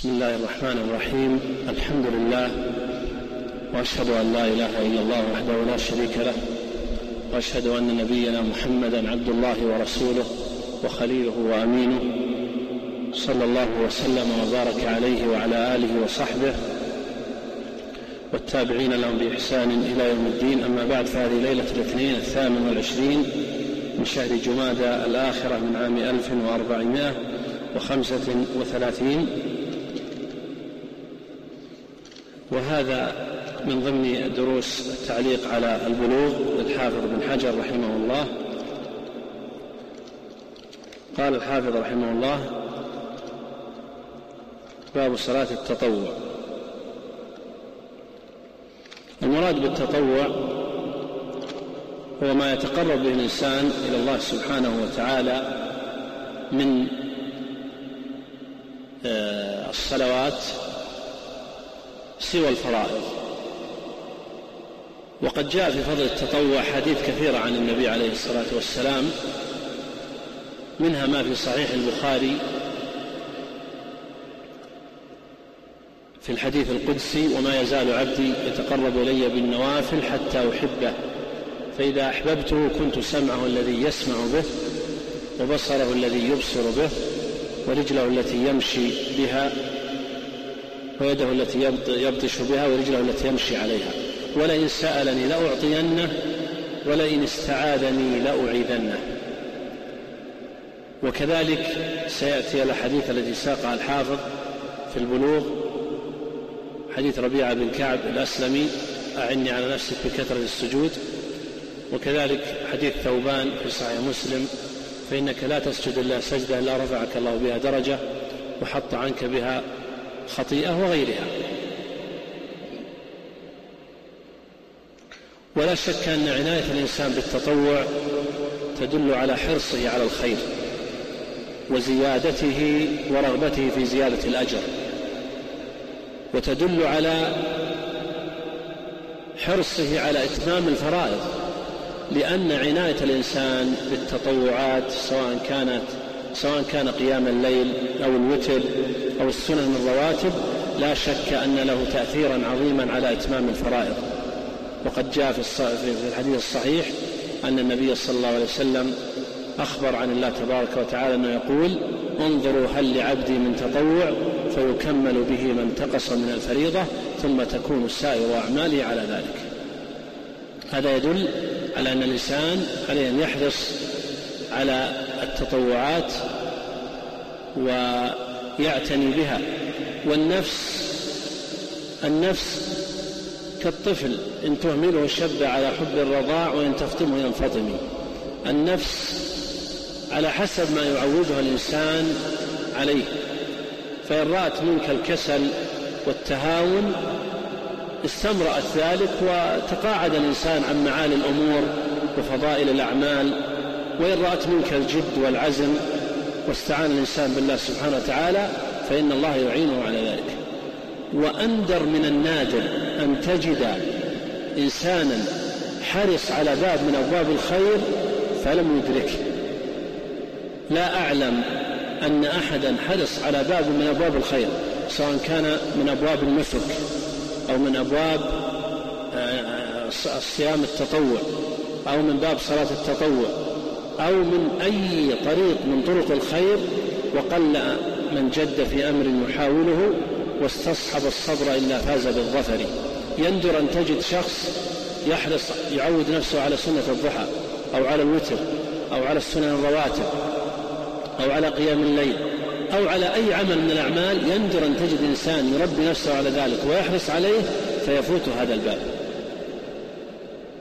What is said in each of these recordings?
بسم الله الرحمن الرحيم. الحمد لله. وأشهد أن لا إله إلا الله وحده لا شريك له. وأشهد أن نبينا محمدا عبد الله ورسوله وخليله وأمينه. صلى الله وسلم وبارك عليه وعلى آله وصحبه. والتابعين لهم بإحسان إلى يوم الدين. أما بعد فهذه ليلة الاثنين الثامن والعشرين من شهر جمادى الآخرة من عام 1435 وهذا من ضمن دروس التعليق على البلوغ للحافظ بن حجر رحمه الله. قال الحافظ رحمه الله باب صلاة التطوع. المراد بالتطوع هو ما يتقرب به الإنسان إلى الله سبحانه وتعالى من آه، الصلوات سوى الفرائض وقد جاء في فضل التطوع حديث كثيرة عن النبي عليه الصلاة والسلام منها ما في صحيح البخاري في الحديث القدسي وما يزال عبدي يتقرب إلي بالنوافل حتى أحبه فإذا أحببته كنت سمعه الذي يسمع به وبصره الذي يبصر به ورجله التي يمشي بها ويده التي يبطش بها ورجله التي يمشي عليها. ولئن سألني لأعطينه ولئن استعاذني لأعيذنه. وكذلك سيأتي الأحاديث التي ساقها الحافظ في البلوغ حديث ربيعة بن كعب الأسلمي أعني على نفسك بكثرة السجود. وكذلك حديث ثوبان في صحيح مسلم فإنك لا تسجد الله سجدة إلا رفعك الله بها درجة وحط عنك بها خطيئة وغيرها. ولا شك أن عناية الإنسان بالتطوع تدل على حرصه على الخير وزيادته ورغبته في زيادة الأجر وتدل على حرصه على إتمام الفرائض لأن عناية الإنسان بالتطوعات سواء كانت سواء كان قيام الليل أو الوتر أو السنن الرواتب لا شك أن له تأثيرا عظيما على إتمام الفرائض. وقد جاء في الحديث الصحيح أن النبي صلى الله عليه وسلم أخبر عن الله تبارك وتعالى أنه يقول انظروا هل لعبدي من تطوع فيكمل به ما انتقص من الفريضة ثم تكون سائر أعماله على ذلك. هذا يدل على أن الإنسان عليه أن يحرص على التطوعات ويعتني بها. والنفس النفس كالطفل إن تهمله شب على حب الرضاع وإن تفطمه ينفطم. النفس على حسب ما يعودها الإنسان عليه. فإن رأت منك الكسل والتهاون استمرأت ذلك وتقاعد الإنسان عن معالي الأمور وفضائل الأعمال. وإن رأت منك الجد والعزم واستعان الإنسان بالله سبحانه وتعالى فإن الله يعينه على ذلك. وأندر من النادر أن تجد إنسانا حرص على باب من أبواب الخير فلم يدركه. لا أعلم أن أحدا حرص على باب من أبواب الخير سواء كان من أبواب النسك أو من أبواب الصيام التطوع أو من باب صلاة التطوع. أو من أي طريق من طرق الخير وقل من جد في أمر يحاوله واستصحب الصبر إلا فاز بالظفر. يندر أن تجد شخص يحرص يعود نفسه على سنة الضحى أو على الوتر أو على السنن الرواتب أو على قيام الليل أو على أي عمل من الأعمال يندر أن تجد إنسان يربي نفسه على ذلك ويحرص عليه فيفوت هذا الباب.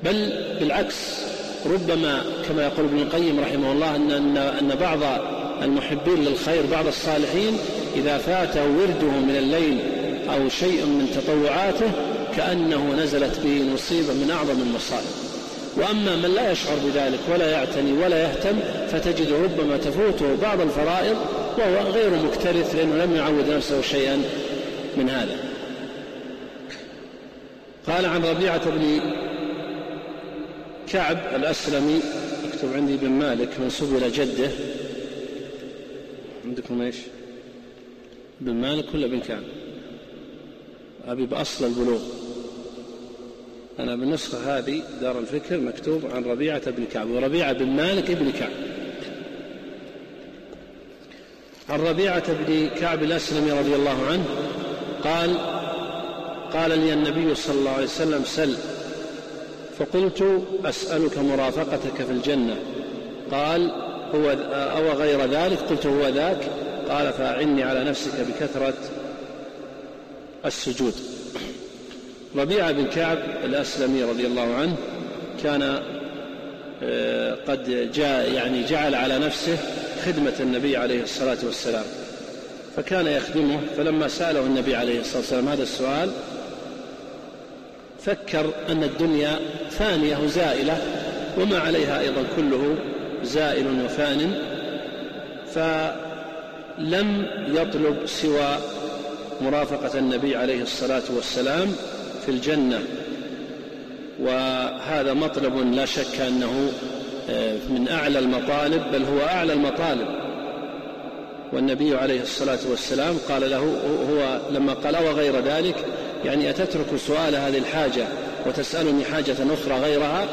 بل بالعكس ربما كما يقول ابن القيم رحمه الله أن, أن, أن بعض المحبين للخير بعض الصالحين إذا فاته ورده من الليل أو شيء من تطوعاته كأنه نزلت به مصيبة من أعظم المصائب. وأما من لا يشعر بذلك ولا يعتني ولا يهتم فتجد ربما تفوته بعض الفرائض وهو غير مكترث لأنه لم يعود نفسه شيئا من هذا. قال عن ربيعة بن كعب الأسلمي اكتب عندي بن مالك منسوب إلى جده. عندكم إيش؟ بن مالك ولا بن كعب؟ أبي بأصل البلوغ. أنا بالنسخة هذه دار الفكر مكتوب عن ربيعة بن كعب وربيعة بن مالك بن كعب. عن ربيعة بن كعب الأسلمي رضي الله عنه قال قال لي النبي صلى الله عليه وسلم سل. فقلت أسألك مرافقتك في الجنة. قال هو أو غير ذلك؟ قلت هو ذاك؟ قال فأعني على نفسك بكثرة السجود. ربيعة بن كعب الأسلمي رضي الله عنه كان آه، قد جاء يعني جعل على نفسه خدمة النبي عليه الصلاة والسلام فكان يخدمه فلما سأله النبي عليه الصلاة والسلام هذا السؤال فكر أن الدنيا فانية وزائلة وما عليها أيضا كله زائل وفان فلم يطلب سوى مرافقة النبي عليه الصلاة والسلام في الجنة. وهذا مطلب لا شك أنه آه، من أعلى المطالب بل هو أعلى المطالب. والنبي عليه الصلاة والسلام قال له هو لما قال وغير ذلك يعني أتترك سؤال هذه الحاجة وتسألني حاجة أخرى غيرها؟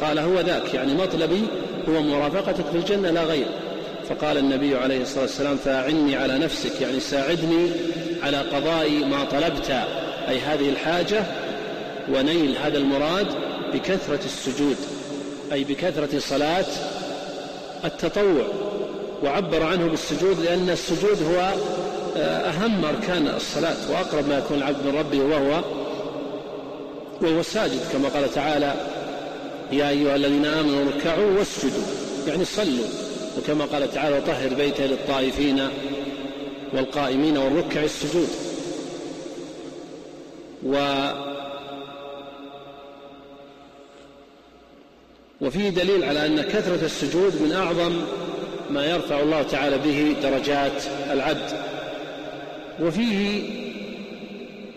قال هو ذاك يعني مطلبي هو مرافقتك في الجنة لا غير. فقال النبي عليه الصلاة والسلام فأعني على نفسك يعني ساعدني على قضاء ما طلبت. أي هذه الحاجة ونيل هذا المراد بكثرة السجود أي بكثرة صلاة التطوع. وعبر عنه بالسجود لأن السجود هو أهم أركان الصلاة وأقرب ما يكون العبد من ربه وهو وهو ساجد كما قال تعالى يا أيها الذين آمنوا اركعوا واسجدوا يعني صلوا. وكما قال تعالى طهر بيته للطائفين والقائمين والركع السجود. و وفيه دليل على أن كثرة السجود من أعظم ما يرفع الله تعالى به درجات العبد. وفيه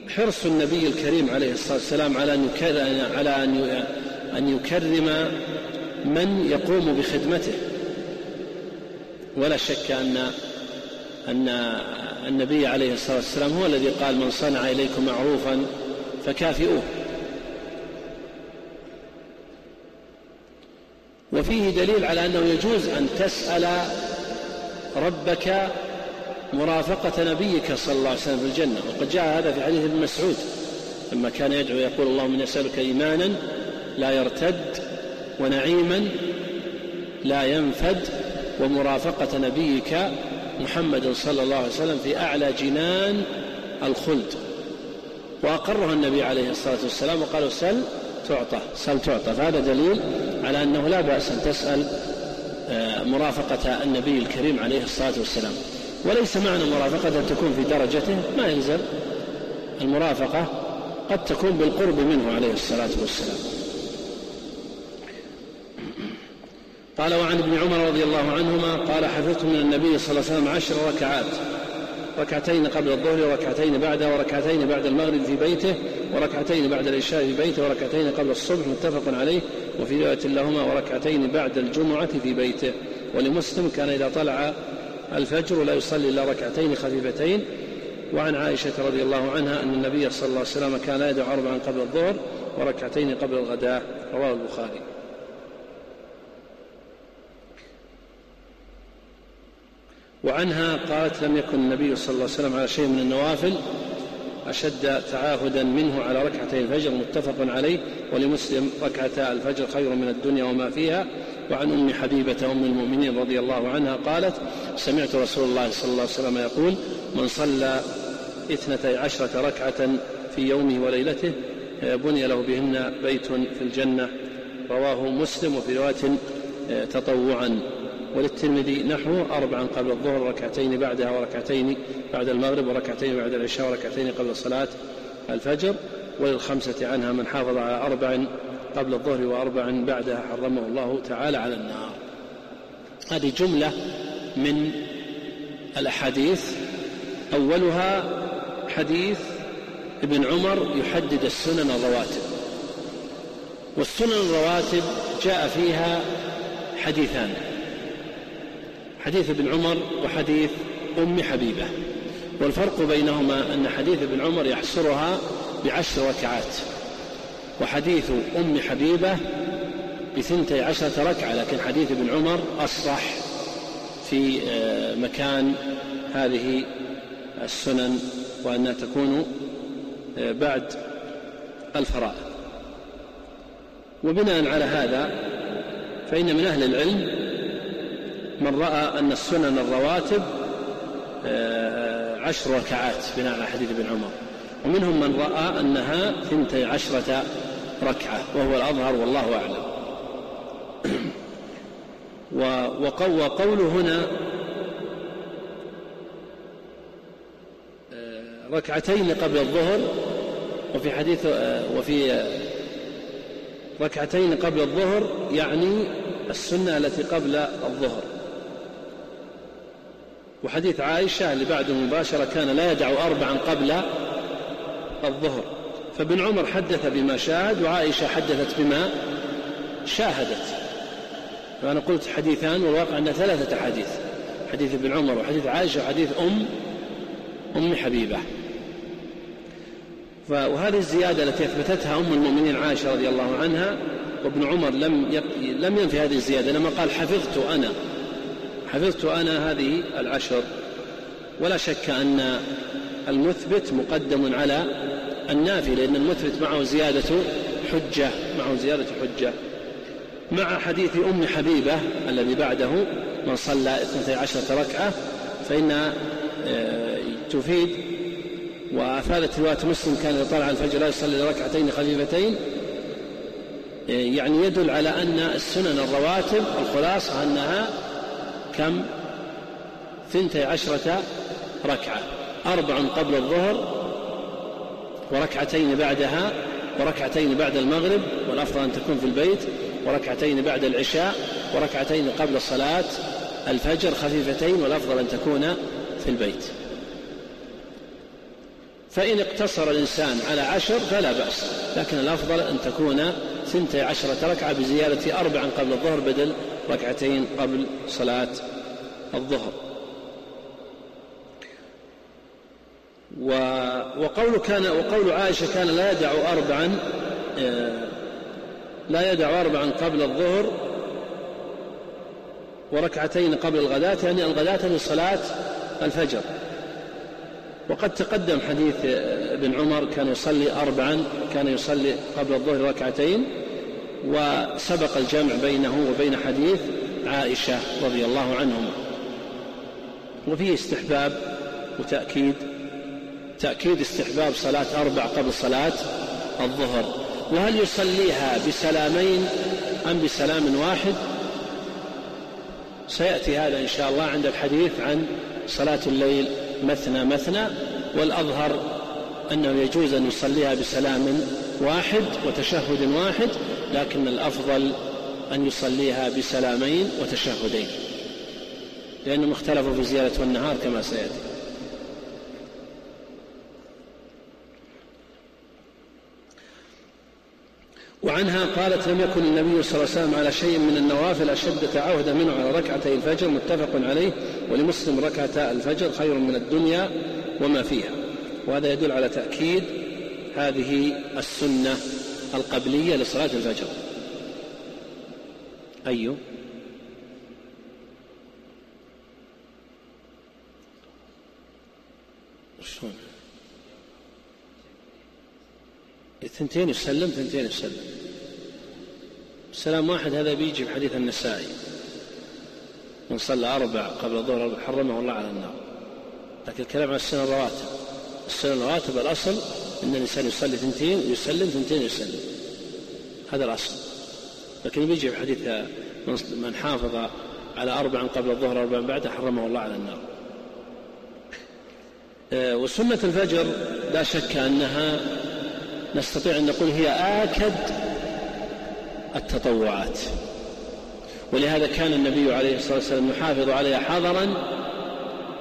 حرص النبي الكريم عليه الصلاة والسلام على أن على أن أن يكرم من يقوم بخدمته. ولا شك أن أن النبي عليه الصلاة والسلام هو الذي قال من صنع إليكم معروفا فكافئوه. وفيه دليل على أنه يجوز أن تسأل ربك مرافقة نبيك صلى الله عليه وسلم في الجنة. وقد جاء هذا في حديث ابن مسعود. لما كان يدعو يقول اللهم إني أسألك إيمانا لا يرتد ونعيما لا ينفد ومرافقة نبيك محمد صلى الله عليه وسلم في أعلى جنان الخلد. وأقرها النبي عليه الصلاة والسلام وقال سل تعطى سل تعطى فهذا دليل على أنه لا بأس أن تسأل آه، مرافقة النبي الكريم عليه الصلاة والسلام. وليس معنى مرافقة أن تكون في درجته ما يلزم. المرافقة قد تكون بالقرب منه عليه الصلاة والسلام. قال وعن ابن عمر رضي الله عنهما قال حفظت من النبي صلى الله عليه وسلم عشر ركعات. ركعتين قبل الظهر وركعتين بعدها وركعتين بعد المغرب في بيته وركعتين بعد العشاء في بيته وركعتين قبل الصبح متفق عليه. وفي رواية لهما وركعتين بعد الجمعة في بيته. ولمسلم كان إذا طلع الفجر لا يصلي إلا ركعتين خفيفتين. وعن عائشة رضي الله عنها أن النبي صلى الله عليه وسلم كان يدعو أربعا قبل الظهر وركعتين قبل الغداء. رواه البخاري. وعنها قالت لم يكن النبي صلى الله عليه وسلم على شيء من النوافل أشد تعاهدا منه على ركعتي الفجر متفق عليه. ولمسلم ركعتا الفجر خير من الدنيا وما فيها. وعن أم حبيبة أم المؤمنين رضي الله عنها قالت سمعت رسول الله صلى الله عليه وسلم يقول من صلى اثنتي عشرة ركعة في يومه وليلته بني له بهن بيت في الجنة رواه مسلم وفي رواية تطوعا. وللترمذي نحو أربعا قبل الظهر وركعتين بعدها وركعتين بعد المغرب وركعتين بعد العشاء وركعتين قبل صلاة الفجر وللخمسة عنها من حافظ على أربع قبل الظهر وأربع بعدها حرمه الله تعالى على النار. هذه جملة من الأحاديث. أولها حديث ابن عمر يحدد السنن الرواتب. والسنن الرواتب جاء فيها حديثان. حديث ابن عمر وحديث أم حبيبة. والفرق بينهما أن حديث ابن عمر يحصرها بعشر ركعات. وحديث أم حبيبة بثنتي عشرة ركعة لكن حديث ابن عمر أصرح في آه، مكان هذه السنن وأنها تكون آه، بعد الفرائض. وبناء على هذا فإن من أهل العلم من رأى أن السنن الرواتب آه، عشر ركعات بناء على حديث ابن عمر. ومنهم من رأى أنها ثنتي عشرة ركعة وهو الأظهر والله أعلم. وقول هنا آه، ركعتين قبل الظهر وفي حديث آه، وفي ركعتين قبل الظهر يعني السنة التي قبل الظهر. وحديث عائشة اللي بعده مباشرة كان لا يدع أربعا قبل الظهر. فابن عمر حدث بما شاهد وعائشة حدثت بما شاهدت. فأنا قلت حديثان والواقع أن ثلاثة أحاديث حديث ابن عمر وحديث عائشة وحديث أم أم حبيبة. وهذه الزيادة التي أثبتتها أم المؤمنين عائشة رضي الله عنها وابن عمر لم لم ينفي هذه الزيادة لما قال حفظت أنا حفظت أنا هذه العشر. ولا شك أن المثبت مقدم على النافي لأن المثبت معه زيادة حجة معه زيادة حجة. مع حديث أم حبيبة الذي بعده من صلى اثنتي عشرة ركعة فإن آه، تفيد. وأفادت رواية مسلم كان إذا طلع الفجر لا يصلي ركعتين خفيفتين. آه، يعني يدل على أن السنن الرواتب الخلاصة أنها كم؟ ثنتي عشرة ركعة أربع قبل الظهر وركعتين بعدها وركعتين بعد المغرب والأفضل أن تكون في البيت وركعتين بعد العشاء وركعتين قبل صلاة الفجر خفيفتين والأفضل أن تكون في البيت. فإن اقتصر الإنسان على عشر فلا بأس لكن الأفضل أن تكون ثنتي عشرة ركعة بزيادة أربع قبل الظهر بدل ركعتين قبل صلاة الظهر. وقول كان وقول عائشة كان لا يدع أربعا آه، لا يدع أربعا قبل الظهر وركعتين قبل الغداة يعني الغداة لصلاة الفجر. وقد تقدم حديث ابن عمر كان يصلي أربعا كان يصلي قبل الظهر ركعتين وسبق الجمع بينه وبين حديث عائشة رضي الله عنهما. وفيه استحباب وتأكيد تأكيد استحباب صلاة أربع قبل صلاة الظهر. وهل يصليها بسلامين أم بسلام واحد؟ سيأتي هذا إن شاء الله عند الحديث عن صلاة الليل مثنى مثنى والأظهر أنه يجوز أن يصليها بسلام واحد وتشهد واحد لكن الأفضل أن يصليها بسلامين وتشهدين. لأنهم اختلفوا في زيادة والنهار كما سيأتي. وعنها قالت لم يكن النبي صلى الله عليه وسلم على شيء من النوافل أشد تعاهدا منه على ركعتي الفجر متفق عليه ولمسلم ركعتا الفجر خير من الدنيا وما فيها. وهذا يدل على تأكيد هذه السنة القبلية لصلاة الفجر. أي شلون؟ الثنتين يسلم ثنتين يسلم. سلام واحد هذا بيجي في حديث النسائي. من صلى أربع قبل الظهر حرمه الله على النار. لكن الكلام عن السنة الرواتب. السنة الرواتب الأصل أن الإنسان يصلي ثنتين ويسلم ثنتين يسلم هذا الأصل. لكن بيجي في حديث من حافظ على أربع قبل الظهر أربع بعد حرمه الله على النار. آه، وسنة الفجر لا شك أنها نستطيع أن نقول هي آكد التطوعات. ولهذا كان النبي عليه الصلاة والسلام يحافظ عليها حضرا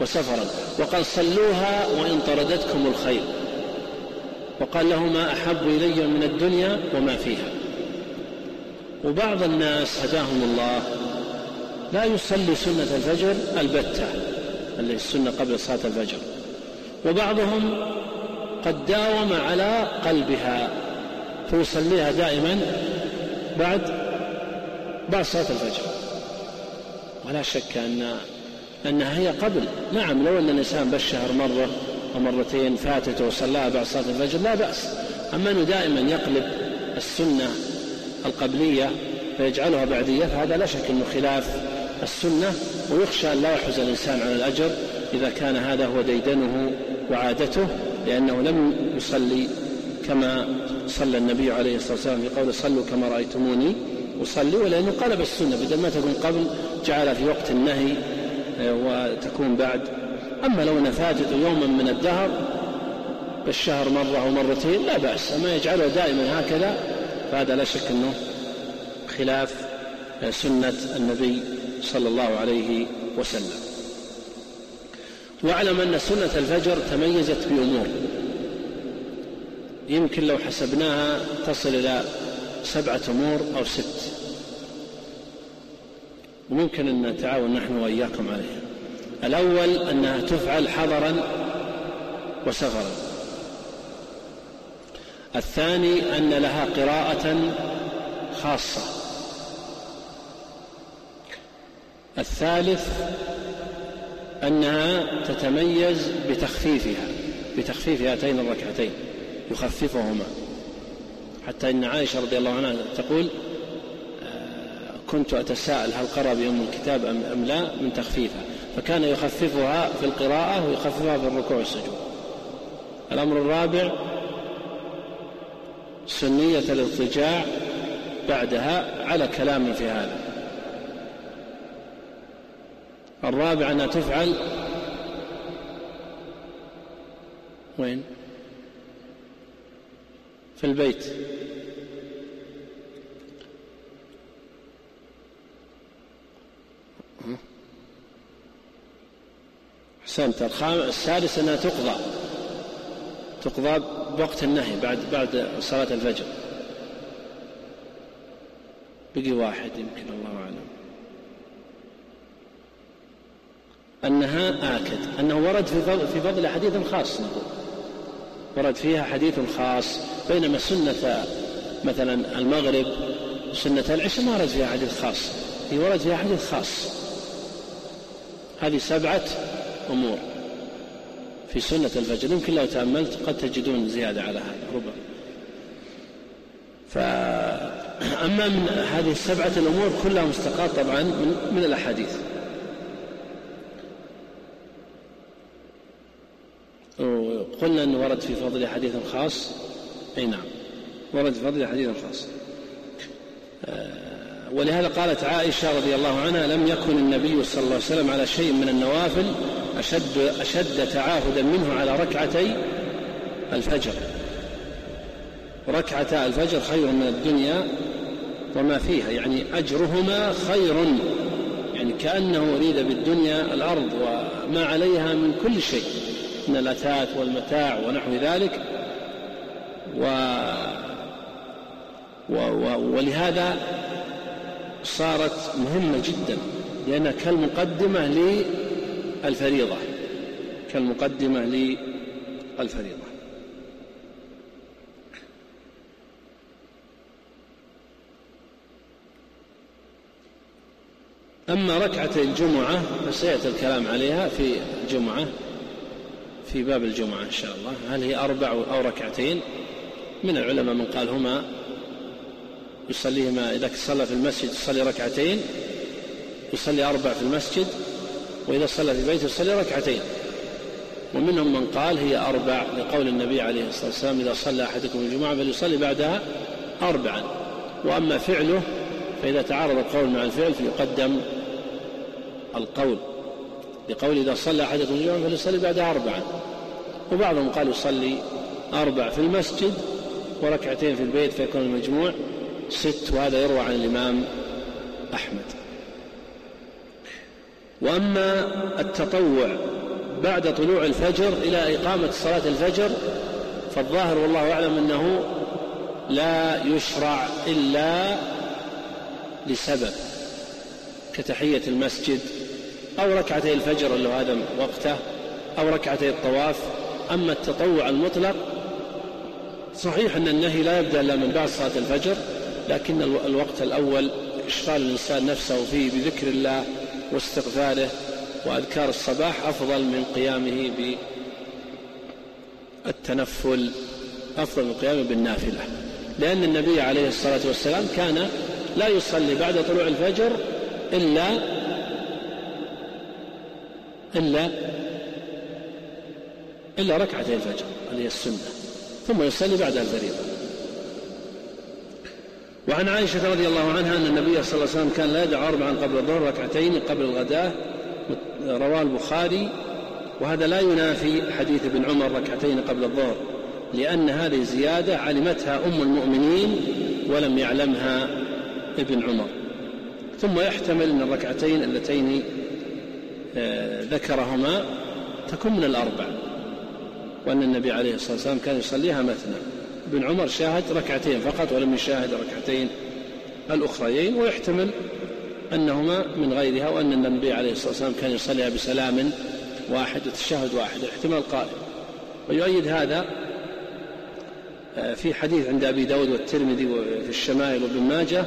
وسفرا وقال صلوها وإن طردتكم الخير. وقال له ما أحب إلي من الدنيا وما فيها. وبعض الناس هداهم الله لا يصلي سنة الفجر البتة اللي السنة قبل صلاة الفجر. وبعضهم قد داوم على قلبها فيصليها دائما بعد بعد صلاة الفجر. ولا شك أن أنها هي قبل. نعم لو أن الإنسان بالشهر مرة ومرتين فاتته وصلاها بعد صلاة الفجر لا بأس. أما أنه دائما يقلب السنة القبلية فيجعلها بعدية فهذا لا شك أنه خلاف السنة ويخشى أن لا يحوز الإنسان على الأجر إذا كان هذا هو ديدنه وعادته لأنه لم يصلي كما صلى النبي عليه الصلاة والسلام في قول صلوا كما رأيتموني أصلي ولأنه قلب السنة بدل ما تكون قبل جعل في وقت النهي آه، وتكون بعد. أما لو نفاتت يوما من الدهر بالشهر مرة أو مرتين لا بأس أما يجعله دائما هكذا. فهذا لا شك أنه خلاف آه، سنة النبي صلى الله عليه وسلم. واعلم أن سنة الفجر تميزت بأمور. يمكن لو حسبناها تصل إلى سبعة أمور أو ست. وممكن أن نتعاون نحن وإياكم عليها. الأول أنها تفعل حضرا وسفرا. الثاني أن لها قراءة خاصة. الثالث أنها تتميز بتخفيفها بتخفيف هاتين الركعتين. يخففهما. حتى إن عائشة رضي الله عنها تقول آه، كنت أتساءل هل قرأ بأم الكتاب أم لا من تخفيفها. فكان يخففها في القراءة ويخففها في الركوع والسجود. الأمر الرابع سنية الاضطجاع بعدها على كلام في هذا. الرابع أنها تفعل. وين؟ في البيت. أحسنت. السادس أنها تقضى. تقضى بوقت النهي بعد بعد صلاة الفجر. بقي واحد يمكن الله أعلم. أنها آكد. أنه ورد في فضل, في فضل حديث خاص نقول. ورد فيها حديث خاص بينما سنة مثلا المغرب سنة العشاء ما ورد فيها حديث خاص. هي ورد فيها حديث خاص. هذه سبعة أمور في سنة الفجر. يمكن لو تأملت قد تجدون زيادة على هذا ربما. فأما من هذه السبعة الأمور كلها مستقاة طبعا من, من الأحاديث. قلنا أنه ورد في فضل حديث خاص. أي نعم. ورد في فضل حديث خاص. آه، ولهذا قالت عائشة رضي الله عنها لم يكن النبي صلى الله عليه وسلم على شيء من النوافل أشد, أشد تعاهدا منه على ركعتي الفجر. ركعتا الفجر خير من الدنيا وما فيها يعني أجرهما خير. يعني كأنه أريد بالدنيا الأرض وما عليها من كل شيء. من الأثاث والمتاع ونحو ذلك. و و و ولهذا صارت مهمة جدا لأنها كالمقدمة للفريضة كالمقدمة للفريضة. أما ركعتي الجمعة فسيأتي الكلام عليها في الجمعة. في باب الجمعة إن شاء الله. هل هي أربع أو ركعتين من العلماء من قال هما يصليهما إذا صلى في المسجد يصلي ركعتين يصلي أربع في المسجد وإذا صلى في بيته يصلي ركعتين. ومنهم من قال هي أربع لقول النبي عليه الصلاة والسلام إذا صلى أحدكم الجمعة فليصلي بعدها أربعا. وأما فعله فإذا تعارض القول مع الفعل فيقدم القول. لقول إذا صلى أحدكم الجمعة فليصلي بعدها أربعا وبعضهم قال يصلي أربع في المسجد وركعتين في البيت فيكون المجموع ست وهذا يروى عن الإمام أحمد. وأما التطوع بعد طلوع الفجر إلى إقامة صلاة الفجر فالظاهر والله أعلم أنه لا يشرع إلا لسبب كتحية المسجد أو ركعتي الفجر اللي هذا وقته أو ركعتي الطواف. أما التطوع المطلق صحيح أن النهي لا يبدأ إلا من بعد صلاة الفجر لكن الوقت الأول إشغال الإنسان نفسه فيه بذكر الله واستغفاره وأذكار الصباح أفضل من قيامه بالتنفل أفضل من قيامه بالنافلة. لأن النبي عليه الصلاة والسلام كان لا يصلي بعد طلوع الفجر إلا إلا إلا ركعتي الفجر هي السنة ثم يصلي بعد الفريضة. وعن عائشة رضي الله عنها أن النبي صلى الله عليه وسلم كان لا يدع أربعا قبل الظهر ركعتين قبل الغداة رواه البخاري. وهذا لا ينافي حديث ابن عمر ركعتين قبل الظهر لأن هذه زيادة علمتها أم المؤمنين ولم يعلمها ابن عمر. ثم يحتمل أن الركعتين اللتين ذكرهما تكون من الأربع وأن النبي عليه الصلاة والسلام كان يصليها مثنى. ابن عمر شاهد ركعتين فقط ولم يشاهد ركعتين الأخريين ويحتمل أنهما من غيرها وأن النبي عليه الصلاة والسلام كان يصليها بسلام واحد وتشهد واحد احتمال قائم. ويؤيد هذا آه، في حديث عند أبي داود والترمذي وفي الشمائل وابن ماجه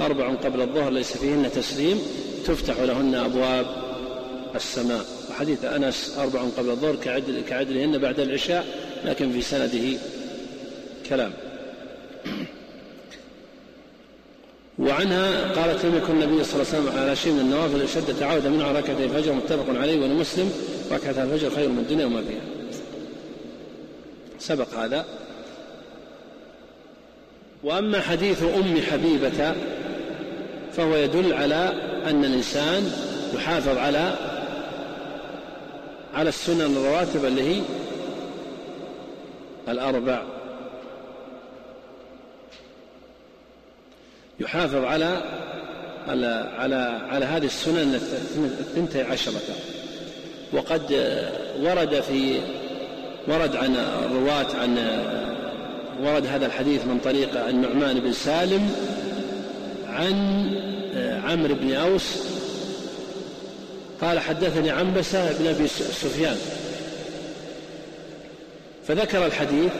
أربع قبل الظهر ليس فيهن تسليم تفتح لهن أبواب السماء. وحديث أنس أربع قبل الظهر كعدل كعدلهن بعد العشاء لكن في سنده كلام. وعنها قالت لم يكن النبي صلى الله عليه وسلم على شيء من النوافل أشد تعود منها ركعتي الفجر متفق عليه ولمسلم. ركعة الفجر خير من الدنيا وما فيها. سبق هذا. وأما حديث أم حبيبة فهو يدل على أن الإنسان يحافظ على على السنن الرواتب اللي هي الأربع. يحافظ على على على على هذه السنن الثنتي عشرة. وقد ورد في ورد عن الرواة عن ورد هذا الحديث من طريق النعمان بن سالم عن عمرو بن أوس قال حدثني عنبسة بن أبي سفيان. فذكر الحديث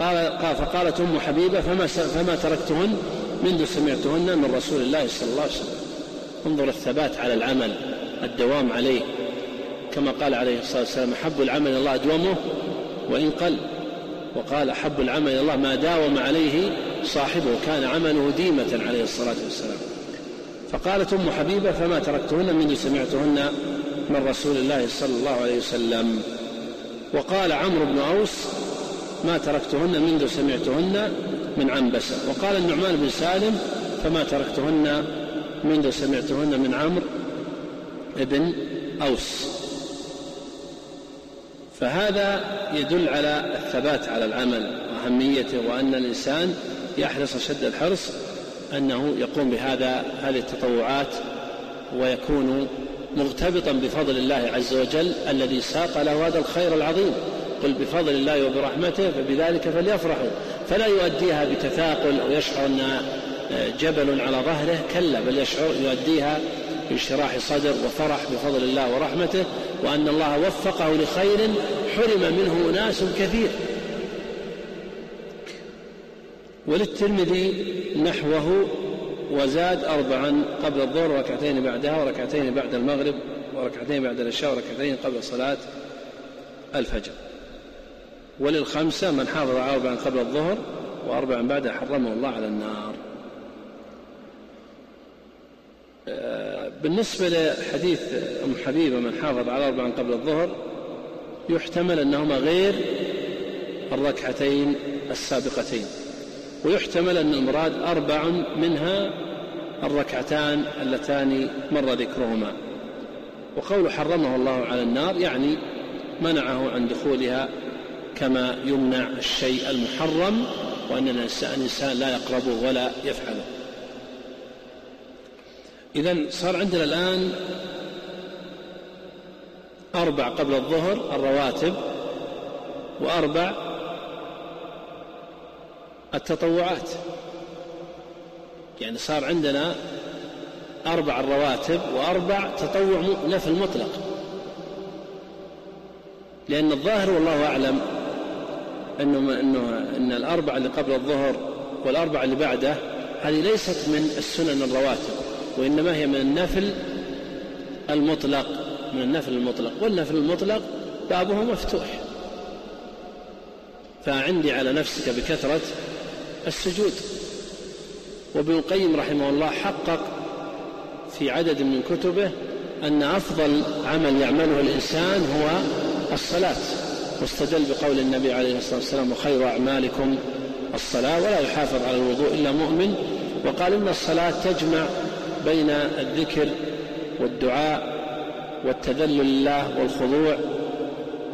قال, قال فقالت أم حبيبة فما, فما تركتهن؟ منذ سمعتهن من رسول الله صلى الله عليه وسلم. انظر الثبات على العمل الدوام عليه. كما قال عليه الصلاة والسلام أحب العمل الله أدومه وإن قل. وقال أحب العمل الله ما داوم عليه صاحبه كان عمله ديمة عليه الصلاة والسلام. فقالت أم حبيبة فما تركتهن منذ سمعتهن من رسول الله صلى الله عليه وسلم. وقال عمرو بن أوس ما تركتهن منذ سمعتهن من عنبسة. وقال النعمان بن سالم فما تركتهن منذ سمعتهن من عمرو بن أوس. فهذا يدل على الثبات على العمل وأهميته وأن الإنسان يحرص شد الحرص أنه يقوم بهذا هذه التطوعات ويكون مرتبطا بفضل الله عز وجل الذي ساق له هذا الخير العظيم. قل بفضل الله وبرحمته فبذلك فليفرحوا. فلا يؤديها بتثاقل أو يشعر أنها جبل على ظهره. كلا بل يشعر يؤديها بانشراح صدر وفرح بفضل الله ورحمته وأن الله وفقه لخير حرم منه أناس كثير. وللترمذي نحوه وزاد أربعا قبل الظهر وركعتين بعدها وركعتين بعد المغرب وركعتين بعد العشاء وركعتين قبل صلاة الفجر. وللخمسة من حافظ على أربعا قبل الظهر وأربعا بعدها حرمه الله على النار. آه، بالنسبة لحديث أم حبيبة من حافظ على أربعا قبل الظهر يحتمل أنهما غير الركعتين السابقتين. ويحتمل أن المراد أربع منها الركعتان اللتان مر ذكرهما. وقول حرمه الله على النار يعني منعه عن دخولها كما يمنع الشيء المحرم وأن الإنسان لا يقربه ولا يفعله. إذا صار عندنا الآن أربع قبل الظهر الرواتب وأربع التطوعات. يعني صار عندنا أربع الرواتب وأربع تطوع نفل مطلق لأن الظاهر والله أعلم أنه أنه أن الأربع اللي قبل الظهر والأربع اللي بعده هذه ليست من السنن الرواتب وإنما هي من النفل المطلق من النفل المطلق. والنفل المطلق بابه مفتوح. فعندي على نفسك بكثرة السجود. وابن القيم رحمه الله حقق في عدد من كتبه أن أفضل عمل يعمله الإنسان هو الصلاة. واستدل بقول النبي عليه الصلاة والسلام وخير أعمالكم الصلاة. ولا يحافظ على الوضوء إلا مؤمن. وقال إن الصلاة تجمع بين الذكر والدعاء والتذلل لله والخضوع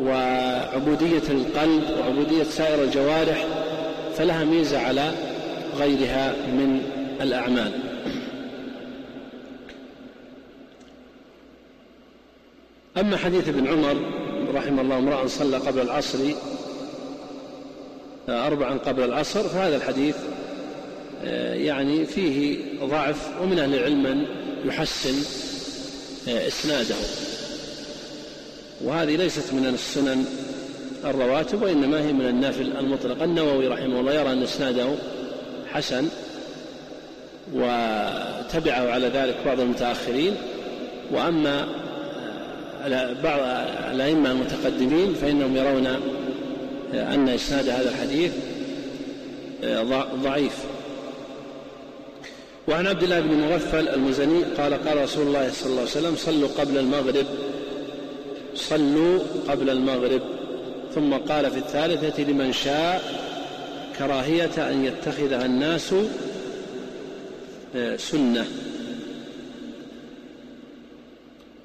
وعبودية القلب وعبودية سائر الجوارح فلها ميزة على غيرها من الأعمال. أما حديث ابن عمر رحمه الله امرأ صلى قبل العصر أربعا قبل العصر فهذا الحديث يعني فيه ضعف ومن أهل العلم من يحسن إسناده. وهذه ليست من السنن الرواتب وإنما هي من النافل المطلق. النووي رحمه الله يرى أن إسناده حسن وتبعه على ذلك بعض المتأخرين. وأما بعض الأئمة المتقدمين فإنهم يرون أن إسناد هذا الحديث ضعيف. وعن عبد الله بن مغفل المزني قال قال رسول الله صلى الله عليه وسلم صلوا قبل المغرب صلوا قبل المغرب. ثم قال في الثالثة لمن شاء كراهية أن يتخذها الناس سنة.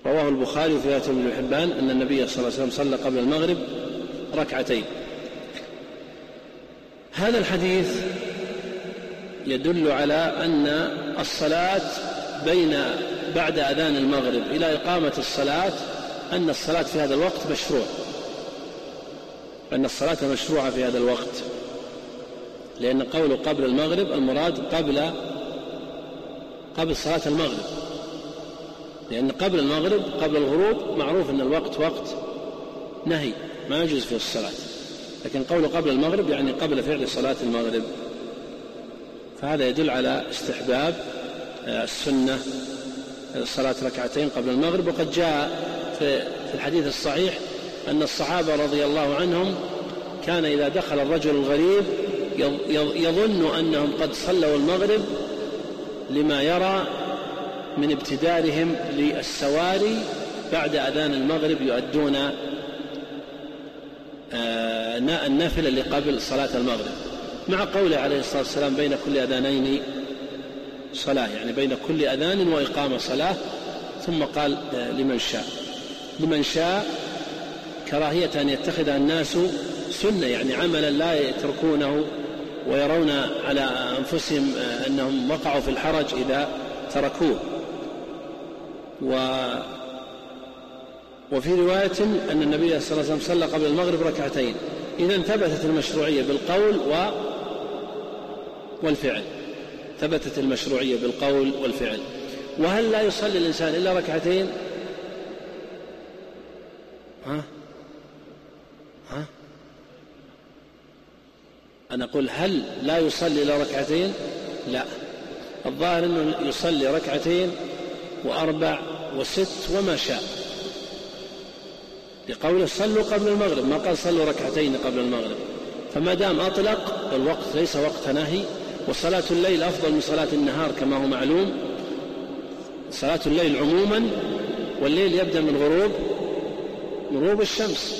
رواه البخاري في رواية ابن حبان أن النبي صلى الله عليه وسلم صلى قبل المغرب ركعتين. هذا الحديث يدل على أن الصلاة بين بعد أذان المغرب إلى إقامة الصلاة أن الصلاة في هذا الوقت مشروع. أن الصلاة مشروعة في هذا الوقت. لأن قوله قبل المغرب المراد قبل قبل صلاة المغرب. لأن قبل المغرب قبل الغروب معروف أن الوقت وقت نهي ما يجوز فيه الصلاة. لكن قوله قبل المغرب يعني قبل فعل صلاة المغرب. فهذا يدل على استحباب آه، السنة صلاة ركعتين قبل المغرب. وقد جاء في الحديث الصحيح أن الصحابة رضي الله عنهم كان إذا دخل الرجل الغريب يظن أنهم قد صلوا المغرب لما يرى من ابتدارهم للسواري بعد أذان المغرب يؤدون آه، النافلة اللي قبل صلاة المغرب. مع قوله عليه الصلاة والسلام بين كل أذانين صلاة يعني بين كل أذان وإقامة صلاة ثم قال آه، لمن شاء. لمن شاء كراهية أن يتخذ الناس سنة يعني عملا لا يتركونه ويرون على أنفسهم آه، أنهم وقعوا في الحرج إذا تركوه. و وفي رواية أن النبي صلى الله عليه وسلم صلى قبل المغرب ركعتين. إذا ثبتت المشروعية بالقول و والفعل. ثبتت المشروعية بالقول والفعل. وهل لا يصلي الإنسان إلا ركعتين؟ ها؟ ها أنا أقول هل لا يصلي إلا ركعتين؟ لا. الظاهر أنه يصلي ركعتين وأربع وست وما شاء. لقوله صلوا قبل المغرب ما قال صلوا ركعتين قبل المغرب. فما دام أطلق والوقت ليس وقت نهي وصلاة الليل أفضل من صلاة النهار كما هو معلوم. صلاة الليل عموما والليل يبدأ من غروب غروب الشمس.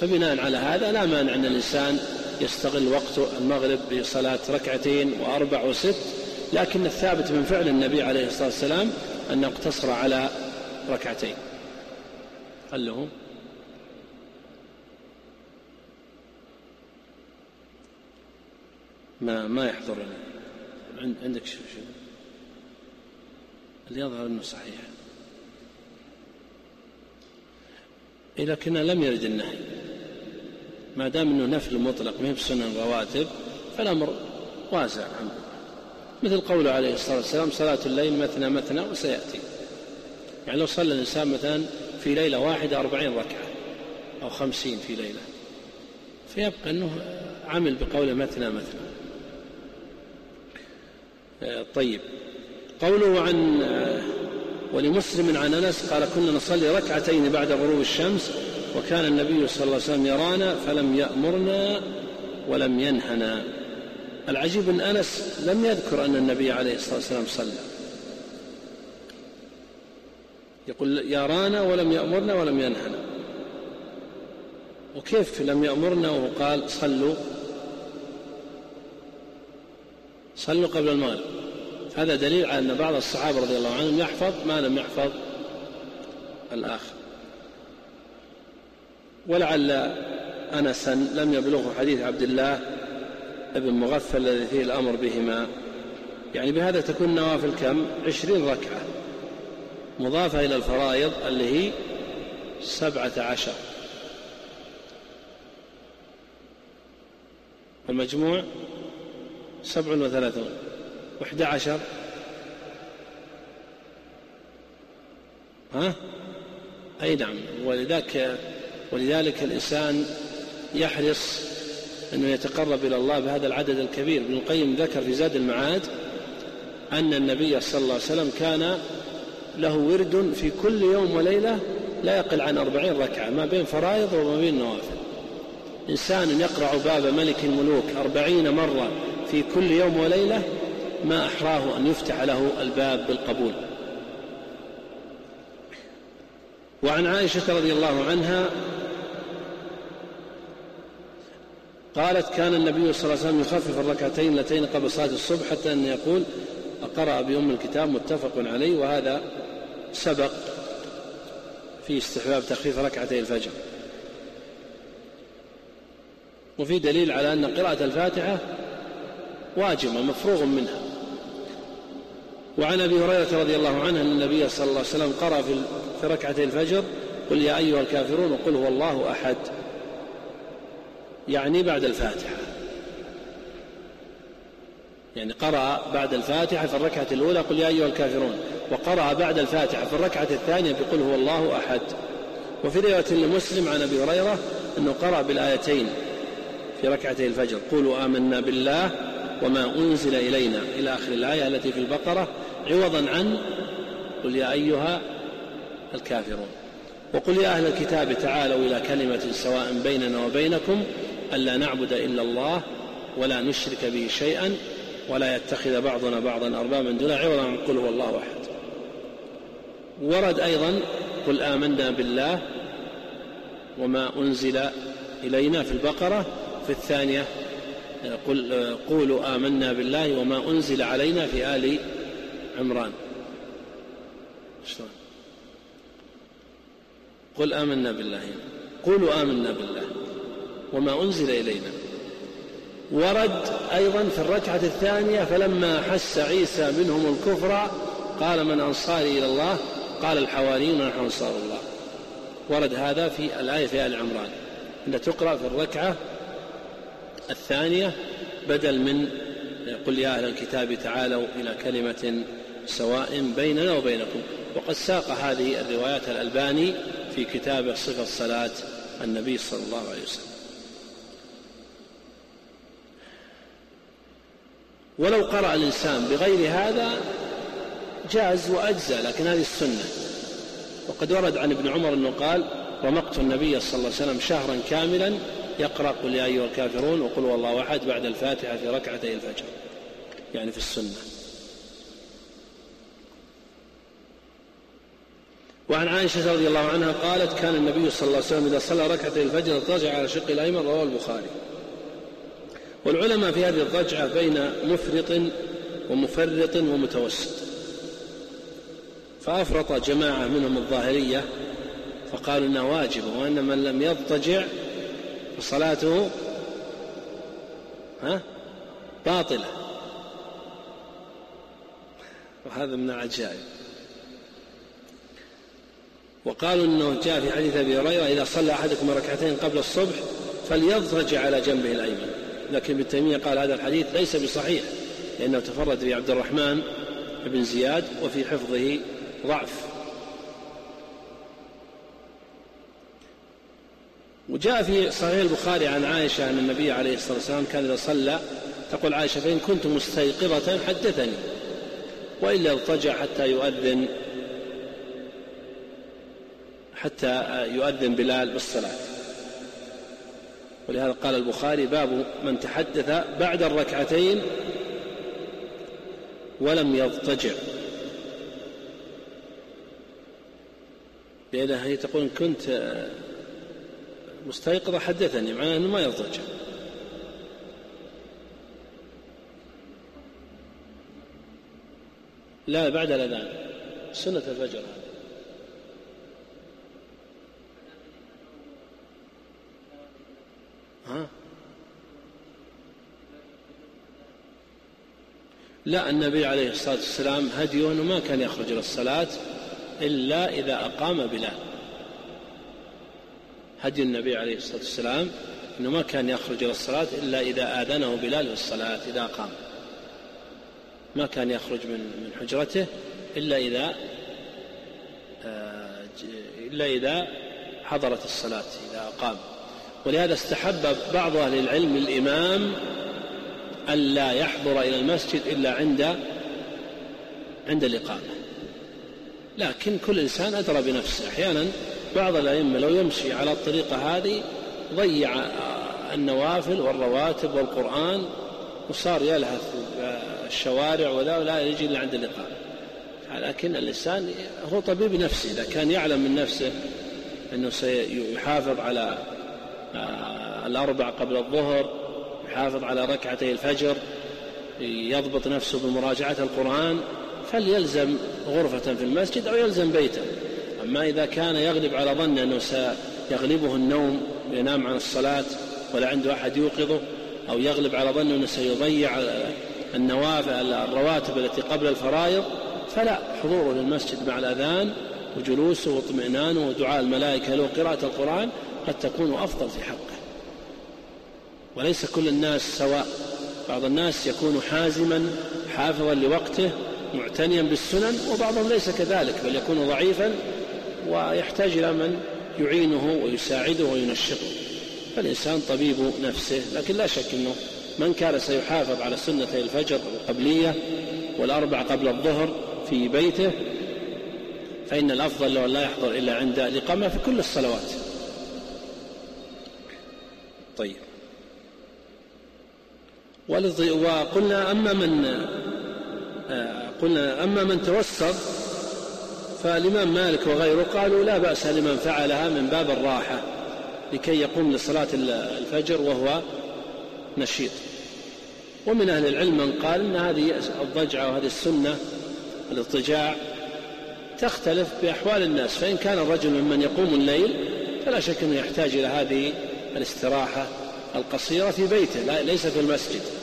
فبناء على هذا لا مانع أن الإنسان يستغل وقت المغرب بصلاة ركعتين وأربع وست لكن الثابت من فعل النبي عليه الصلاة والسلام أنه اقتصر على ركعتين. قال له؟ ما ما يحضرني عندك شو شو؟ اللي يظهر إنه صحيح. لكن لم يرد النهي. ما دام إنه نفل مطلق ما بسنن رواتب فالأمر واسع مثل قوله عليه الصلاة والسلام صلاة الليل مثنى مثنى وسيأتي. يعني لو صلى الإنسان مثلا في ليلة واحدة أربعين ركعة أو خمسين في ليلة فيبقى أنه عمل بقوله مثنى مثنى آه، طيب. قوله عن آه، ولمسلم عن أنس قال كنا نصلي ركعتين بعد غروب الشمس وكان النبي صلى الله عليه وسلم يرانا فلم يأمرنا ولم ينهنا. العجيب أن أنس لم يذكر أن النبي عليه الصلاة والسلام صلى. يقول يرانا ولم يأمرنا ولم ينهنا. وكيف لم يأمرنا وهو قال صلوا؟ صلوا قبل المغرب. هذا دليل على أن بعض الصحابة رضي الله عنهم يحفظ ما لم يحفظ الآخر. ولعل أنسا لم يبلغه حديث عبد الله بن مغفل الذي فيه الأمر بهما. يعني بهذا تكون نوافل كم عشرين ركعة مضافة إلى الفرائض اللي هي سبعة عشر. المجموع سبع وثلاثون وإحدى عشر. ها؟ أي نعم ولذلك ولذلك الإنسان يحرص أنه يتقرب إلى الله بهذا العدد الكبير. ابن القيم ذكر في زاد المعاد أن النبي صلى الله عليه وسلم كان له ورد في كل يوم وليلة لا يقل عن أربعين ركعة ما بين فرائض وما بين نوافل. إنسان يقرع باب ملك الملوك أربعين مرة في كل يوم وليلة ما أحراه أن يفتح له الباب بالقبول. وعن عائشة رضي الله عنها قالت كان النبي صلى الله عليه وسلم يخفف الركعتين اللتين قبل صلاة الصبح حتى أن يقول قرأ بأم الكتاب متفق عليه وهذا سبق في استحباب تخفيف ركعتي الفجر. وفي دليل على أن قراءة الفاتحة واجبة مفروغ منها. وعن أبي هريرة رضي الله عنه أن النبي صلى الله عليه وسلم قرأ في ركعتي الفجر قل يا أيها الكافرون وقل هو الله أحد. يعني بعد الفاتحة. يعني قرأ بعد الفاتحة في الركعة الأولى قل يا أيها الكافرون وقرأ بعد الفاتحة في الركعة الثانية بقل هو الله أحد. وفي رواية لمسلم عن أبي هريرة أنه قرأ بالآيتين في ركعتي الفجر قولوا آمنا بالله وما أنزل إلينا إلى آخر الآية التي في البقرة عوضا عن قل يا أيها الكافرون. وقل يا أهل الكتاب تعالوا إلى كلمة سواء بيننا وبينكم ألا نعبد إلا الله ولا نشرك به شيئا ولا يتخذ بعضنا بعضا أربابا دون عوضا. عن قل هو الله أحد. ورد أيضا قل آمنا بالله وما أنزل إلينا في البقرة. في الثانية قل قولوا آمنا بالله وما أنزل علينا في آل عمران. شلون قل آمنا بالله. قولوا آمنا بالله. وما أنزل إلينا. ورد أيضا في الركعة الثانية فلما حس عيسى منهم الكفر قال من أنصاري إلى الله؟ قال الحواريون نحن أنصار الله. ورد هذا في الآية في آل عمران. أن تقرأ في الركعة الثانية بدل من قل يا أهل الكتاب تعالوا إلى كلمة سواء بيننا وبينكم. وقد ساق هذه الروايات الألباني في كتاب صفة صلاة النبي صلى الله عليه وسلم. ولو قرأ الإنسان بغير هذا جاز وأجزى لكن هذه السنة. وقد ورد عن ابن عمر أنه قال رمقت النبي صلى الله عليه وسلم شهرا كاملا يقرأ قل يا أيها الكافرون وقل والله أحد بعد الفاتحة في ركعتي الفجر. يعني في السنة. وعن عائشة رضي الله عنها قالت كان النبي صلى الله عليه وسلم إذا صلى ركعتي الفجر اضطجع على شق الأيمن رواه البخاري. والعلماء في هذه الضجعة بين مفرط ومفرط ومتوسط. فأفرط جماعة منهم الظاهرية فقالوا إنها واجبة وأن من لم يضطجع فصلاته ها باطلة. وهذا من العجائب. وقالوا إنه جاء في حديث أبي هريرة إذا صلى أحدكم ركعتين قبل الصبح فليضطجع على جنبه الأيمن. لكن ابن تيمية قال هذا الحديث ليس بصحيح لأنه تفرد به عبد الرحمن بن زياد وفي حفظه ضعف. وجاء في صحيح البخاري عن عائشة أن النبي عليه الصلاة والسلام كان إذا صلى تقول عائشة فإن كنت مستيقظة حدثني وإلا اضطجع حتى يؤذن حتى يؤذن بلال بالصلاة. ولهذا قال البخاري باب من تحدث بعد الركعتين ولم يضطجع. لأنها هي تقول كنت مستيقظة حدثني معناه أنه ما يضطجع. لا بعد الأذان سنة الفجر هذا لا النبي عليه الصلاة والسلام هديه أنه ما كان يخرج إلى الصلاة إلا إذا أقام بلال. هدي النبي عليه الصلاة والسلام أنه ما كان يخرج إلى الصلاة إلا إذا آذنه بلال في الصلاة إذا أقام ما كان يخرج من من حجرته إلا إذا آه، إلا إذا حضرت الصلاة إذا أقام ولهذا استحب بعض أهل العلم الإمام ألا يحضر إلى المسجد إلا عند عند الإقامة. لكن كل إنسان أدرى بنفسه. أحيانا بعض الأئمة لو يمشي على الطريقة هذه ضيع النوافل والرواتب والقرآن وصار يلهث الشوارع ولا لا يجي إلا عند الإقامة. لكن الإنسان هو طبيب نفسه. إذا كان يعلم من نفسه أنه سيحافظ على الأربع قبل الظهر يحافظ على ركعتي الفجر يضبط نفسه بمراجعة القرآن فليلزم غرفة في المسجد أو يلزم بيتا أما إذا كان يغلب على ظن أنه سيغلبه النوم ينام عن الصلاة ولا عنده أحد يوقظه أو يغلب على ظنه أنه سيضيع النوافل الرواتب التي قبل الفرائض فلا حضوره للمسجد مع الأذان وجلوسه واطمئنانه ودعاء الملائكة له قراءة القرآن قد تكون أفضل في حقه. وليس كل الناس سواء. بعض الناس يكون حازما حافظا لوقته معتنيا بالسنن وبعضهم ليس كذلك بل يكون ضعيفا ويحتاج إلى من يعينه ويساعده وينشطه. فالإنسان طبيب نفسه لكن لا شك أنه من كان سيحافظ على سنتي الفجر القبلية والأربع قبل الظهر في بيته فإن الأفضل له أن لا يحضر إلا عند الإقامة في كل الصلوات. طيب. وقلنا أما من آه، قلنا أما من توسط فالإمام مالك وغيره قالوا لا بأس لمن فعلها من باب الراحة لكي يقوم لصلاة الفجر وهو نشيط. ومن أهل العلم من قال أن هذه الضجعة وهذه السنة الاضطجاع تختلف بأحوال الناس فإن كان الرجل ممن يقوم الليل فلا شك أنه يحتاج إلى هذه الاستراحة القصيرة في بيته ليس في المسجد.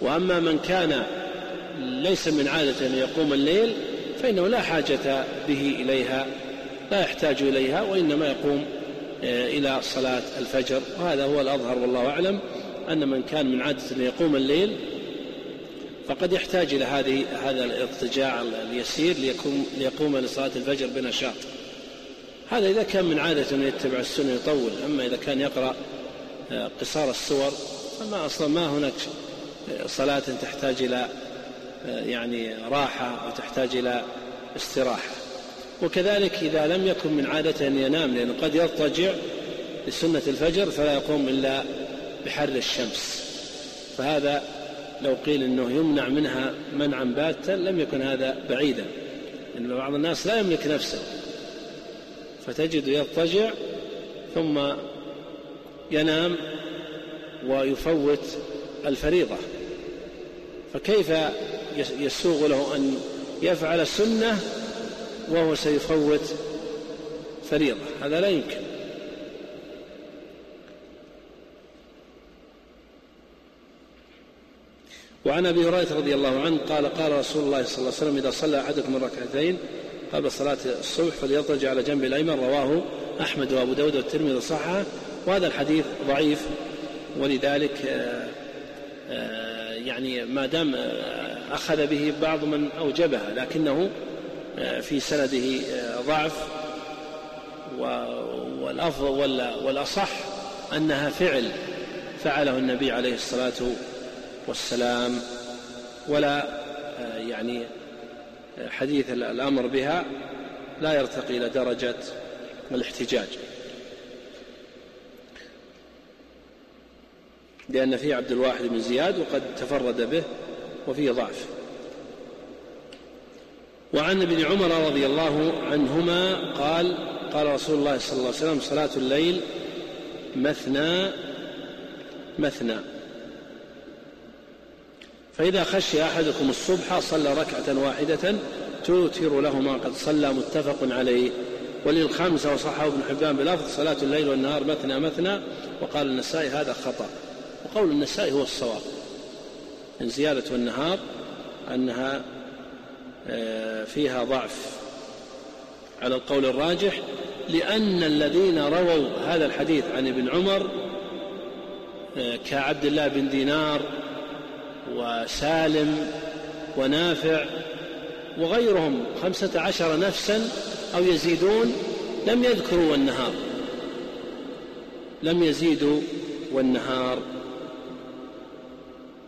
وأما من كان ليس من عادة أن يقوم الليل فإنه لا حاجة به إليها لا يحتاج إليها وإنما يقوم آه، إلى صلاة الفجر. وهذا هو الأظهر والله أعلم أن من كان من عادة أن يقوم الليل فقد يحتاج إلى هذه هذا الاضطجاع اليسير ليقوم, ليقوم لصلاة الفجر بنشاط. هذا إذا كان من عادة أن يتبع السنة يطول أما إذا كان يقرأ آه، قصار السور فما أصلا ما هناك صلاة تحتاج إلى آه، يعني راحة وتحتاج إلى استراحة. وكذلك إذا لم يكن من عادته أن ينام لأنه قد يضطجع لسنة الفجر فلا يقوم إلا بحر الشمس. فهذا لو قيل أنه يمنع منها منعا باتا لم يكن هذا بعيدا. لأن بعض الناس لا يملك نفسه. فتجد يضطجع ثم ينام ويفوت الفريضة. فكيف يسوغ له أن يفعل السنة وهو سيفوت فريضة؟ هذا لا يمكن. وعن أبي هريرة رضي الله عنه قال قال رسول الله صلى الله عليه وسلم إذا صلى أحدكم الركعتين قبل صلاة الصبح فليضطجع على جنب الأيمن رواه أحمد وأبو داود والترمذي صححه وهذا الحديث ضعيف ولذلك آه، آه، يعني ما دام آه، أخذ به بعض من أوجبها لكنه في سنده ضعف والأفضل والأصح أنها فعل فعله النبي عليه الصلاة والسلام. ولا آه، يعني آه، حديث الأمر بها لا يرتقي إلى درجة الاحتجاج. لأن فيه عبد الواحد بن زياد وقد تفرد به وفيه ضعف. وعن ابن عمر رضي الله عنهما قال قال رسول الله صلى الله عليه وسلم صلاة الليل مثنى مثنى. فإذا خشي أحدكم الصبح صلى ركعة واحدة توتر له ما قد صلى متفق عليه. وللخامسة وصححه ابن حبان بلفظ صلاة الليل والنهار مثنى مثنى. وقال النسائي هذا خطأ. وقول النسائي هو الصواب. من زيادة النهار أنها آه، فيها ضعف على القول الراجح لأن الذين رووا هذا الحديث عن ابن عمر آه، كعبد الله بن دينار وسالم ونافع وغيرهم خمسة عشر نفسا أو يزيدون لم يذكروا والنهار. لم يزيدوا والنهار.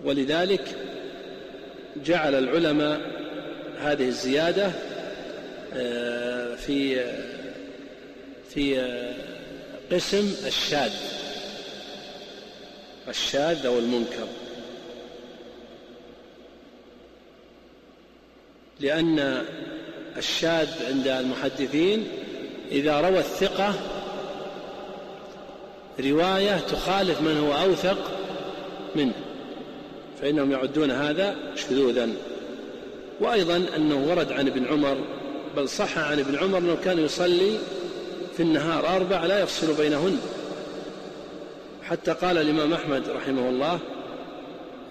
ولذلك جعل العلماء هذه الزيادة آه، في في قسم الشاذ الشاذ أو المنكر. لأن الشاذ عند المحدثين إذا روى الثقة رواية تخالف من هو أوثق منه. فإنهم يعدون هذا شذوذا. وأيضا أنه ورد عن ابن عمر بل صح عن ابن عمر أنه كان يصلي في النهار أربع لا يفصل بينهن. حتى قال الإمام أحمد رحمه الله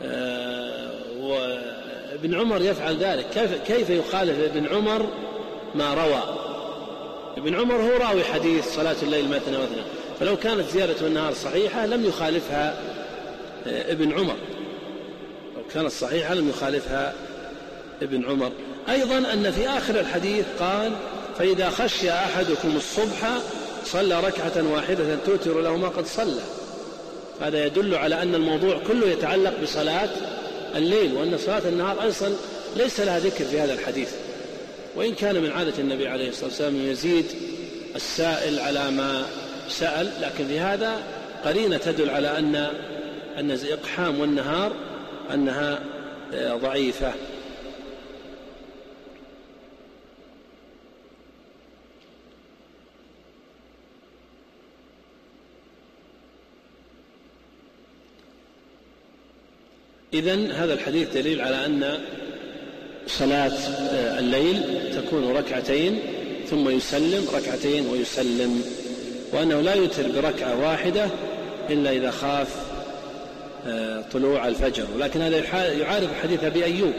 آه وابن عمر يفعل ذلك. كيف, كيف يخالف ابن عمر ما روى؟ ابن عمر هو راوي حديث صلاة الليل مثنى مثنى فلو كانت زيادة النهار صحيحة لم يخالفها آه، ابن عمر. كانت صحيحة لم يخالفها ابن عمر. أيضا أن في آخر الحديث قال فإذا خشي أحدكم الصبح صلى ركعة واحدة توتر له ما قد صلى. هذا يدل على أن الموضوع كله يتعلق بصلاة الليل وأن صلاة النهار أصلا ليس لها ذكر في هذا الحديث. وإن كان من عادة النبي عليه الصلاة والسلام يزيد السائل على ما سأل لكن في هذا قرينة تدل على أن أن إقحام والنهار أنها ضعيفة. إذا هذا الحديث دليل على أن صلاة آه، الليل تكون ركعتين ثم يسلم ركعتين ويسلم وأنه لا يوتر بركعة واحدة إلا إذا خاف آه، طلوع الفجر. ولكن هذا يعارض حديث أبي أيوب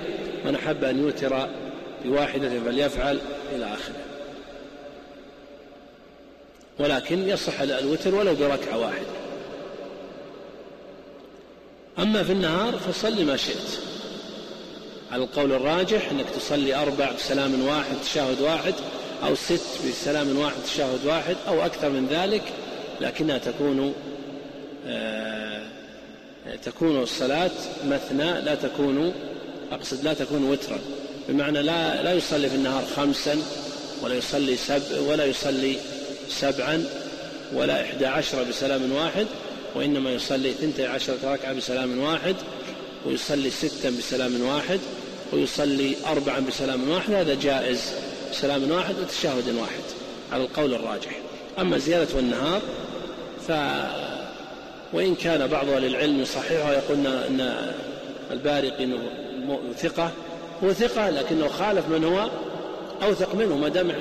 من أحب أن يوتر بواحدة فليفعل إلى آخره. ولكن يصح الوتر ولو بركعة واحدة. أما في النهار فصل ما شئت. على القول الراجح أنك تصلي أربع بسلام واحد تشاهد واحد أو ست بسلام واحد تشاهد واحد أو أكثر من ذلك لكنها تكون آه تكون الصلاة مثنى لا تكون أقصد لا تكون وترا. بمعنى لا لا يصلي في النهار خمسا ولا يصلي سب ولا يصلي سبعا ولا إحدى عشر بسلام واحد وإنما يصلي ثنتي عشرة ركعة بسلام واحد ويصلي ستا بسلام واحد ويصلي أربعا بسلام واحد. هذا جائز بسلام واحد وتشهد واحد على القول الراجح. أما زيادة النهار ف وإن كان بعض أهل العلم يصححها أن البارقي ثقة هو ثقة لكنه خالف من هو أوثق منه ما دام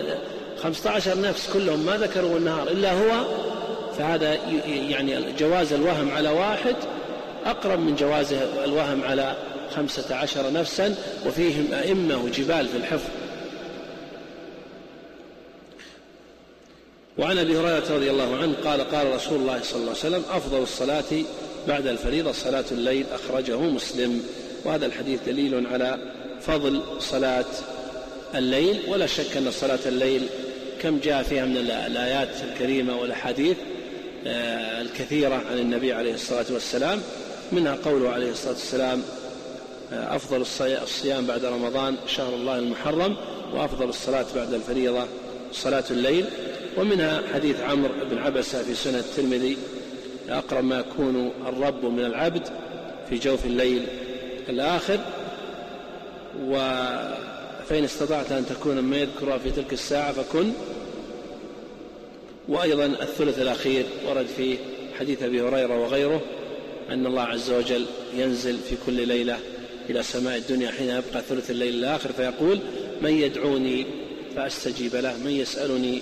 15 نفس كلهم ما ذكروا النهار إلا هو فهذا يعني جواز الوهم على واحد أقرب من جواز الوهم على خمسة عشر نفسا وفيهم أئمة وجبال في الحفظ. وعن أبي هريرة رضي الله عنه قال قال رسول الله صلى الله عليه وسلم أفضل الصلاة بعد الفريضة صلاة الليل أخرجه مسلم. وهذا الحديث دليل على فضل صلاة الليل ولا شك أن صلاة الليل كم جاء فيها من الآيات الكريمة والأحاديث آه، الكثيرة عن النبي عليه الصلاة والسلام. منها قوله عليه الصلاة والسلام آه، أفضل الصيام بعد رمضان شهر الله المحرم وأفضل الصلاة بعد الفريضة صلاة الليل. ومنها حديث عمرو بن عبسة في سنة الترمذي أقرب ما يكون الرب من العبد في جوف الليل الآخر و فإن استطعت أن تكون مما يذكرها في تلك الساعة فكن. وأيضا الثلث الأخير ورد في حديث أبي هريرة وغيره أن الله عز وجل ينزل في كل ليلة إلى سماء الدنيا حين يبقى ثلث الليل الآخر فيقول من يدعوني فأستجيب له من يسألني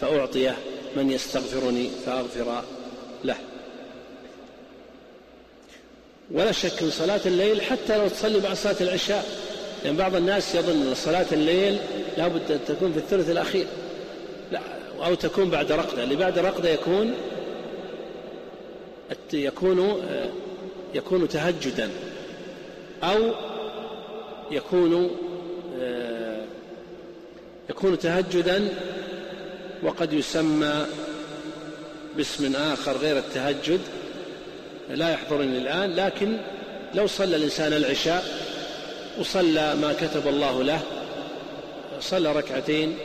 فأعطيه من يستغفرني فأغفر له. ولا شك إن صلاة الليل حتى لو تصلي بعد صلاة العشاء لأن يعني بعض الناس يظن إن صلاة الليل لابد أن تكون في الثلث الأخير لا أو تكون بعد رقدة. اللي بعد رقدة يكون يكون يكون تهجدا أو يكون يكون تهجدا وقد يسمى باسم آخر غير التهجد لا يحضرني الآن لكن لو صلى الإنسان العشاء وصلى ما كتب الله له صلى ركعتين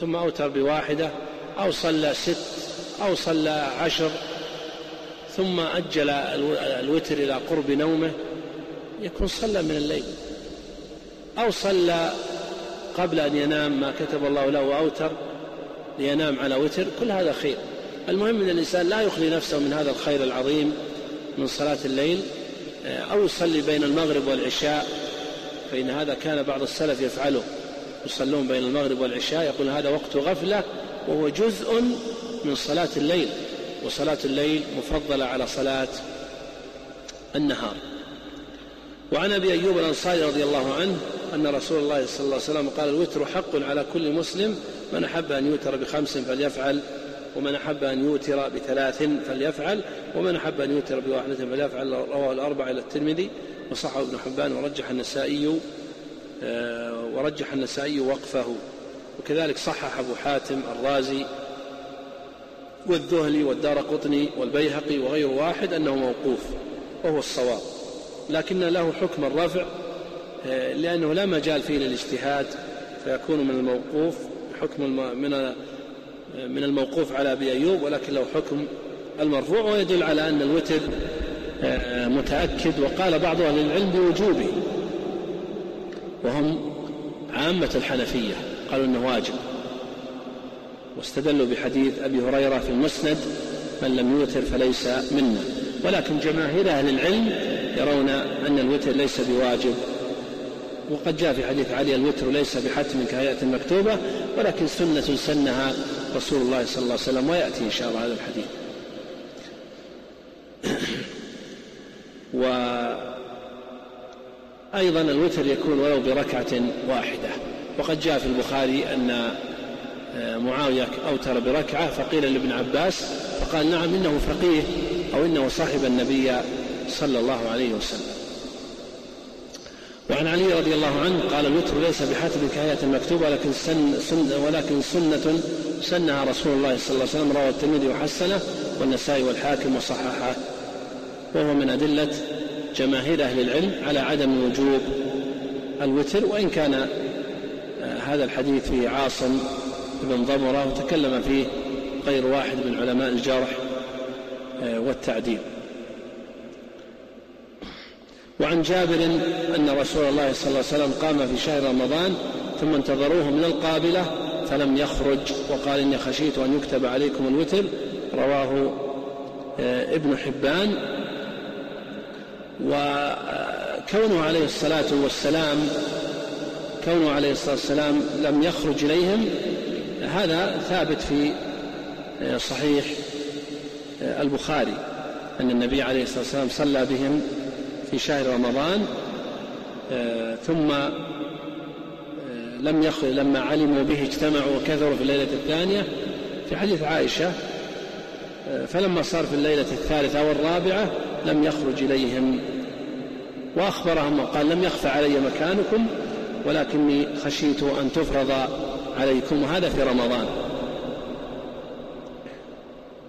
ثم أوتر بواحدة أو صلى ست أو صلى عشر ثم أجل الوتر إلى قرب نومه يكون صلى من الليل. أو صلى قبل أن ينام ما كتب الله له وأوتر لينام على وتر كل هذا خير. المهم أن الإنسان لا يخلي نفسه من هذا الخير العظيم من صلاة الليل آه، أو يصلي بين المغرب والعشاء فإن هذا كان بعض السلف يفعله. يصلون بين المغرب والعشاء يقول هذا وقت غفلة وهو جزء من صلاة الليل وصلاة الليل مفضلة على صلاة النهار. وعن أبي أيوب الأنصاري رضي الله عنه أن رسول الله صلى الله عليه وسلم قال الوتر حق على كل مسلم من أحب أن يوتر بخمس فليفعل ومن أحب أن يوتر بثلاث فليفعل ومن أحب أن يوتر بواحدة فليفعل رواه الأربعة إلى الترمذي وصححه ابن حبان ورجح النسائي آه، ورجح النسائي وقفه. وكذلك صحح أبو حاتم الرازي والذهلي والدار قطني والبيهقي وغير واحد أنه موقوف وهو الصواب. لكن له حكم الرفع آه، لأنه لا مجال فيه للاجتهاد فيكون من الموقوف. حكم من من الموقوف على أبي أيوب ولكن له حكم المرفوع ويدل على أن الوتر آه، متأكد. وقال بعض أهل العلم بوجوبه وهم عامة الحنفية قالوا أنه واجب. واستدلوا بحديث أبي هريرة في المسند من لم يوتر فليس منا. ولكن جماهير أهل العلم يرون أن الوتر ليس بواجب. وقد جاء في حديث علي الوتر ليس بحتم كهيئة مكتوبة ولكن سنة سنها رسول الله صلى الله عليه وسلم ويأتي إن شاء الله هذا الحديث. وأيضا الوتر يكون ولو بركعة واحدة. وقد جاء في البخاري أن معاوية أوتر بركعة فقيل لابن عباس فقال نعم إنه فقيه أو إنه صاحب النبي صلى الله عليه وسلم. وعن علي رضي الله عنه قال الوتر ليس بحتم كآية مكتوبة ولكن سن, سن ولكن سنة سنها رسول الله صلى الله عليه وسلم رواه الترمذي وحسنه والنسائي والحاكم وصححه. وهو من أدلة جماهير أهل العلم على عدم وجوب الوتر وإن كان آه، هذا الحديث فيه عاصم بن ضمرة وتكلم فيه غير واحد من علماء الجرح آه، والتعديل. وعن جابر أن رسول الله صلى الله عليه وسلم قام في شهر رمضان ثم انتظروه من القابلة فلم يخرج وقال إني خشيت أن يكتب عليكم الوتر. رواه آه، ابن حبان. وكونه عليه الصلاة والسلام كونه عليه الصلاة والسلام لم يخرج إليهم هذا ثابت في آه، صحيح آه، البخاري أن النبي عليه الصلاة والسلام صلى بهم في شهر رمضان آه، ثم آه، لم يخرج لما علموا به اجتمعوا وكثروا في الليلة الثانية في حديث عائشة آه، فلما صار في الليلة الثالثة أو الرابعة لم يخرج إليهم. وأخبرهم وقال لم يخفى علي مكانكم ولكني خشيت أن تفرض عليكم. وهذا في رمضان.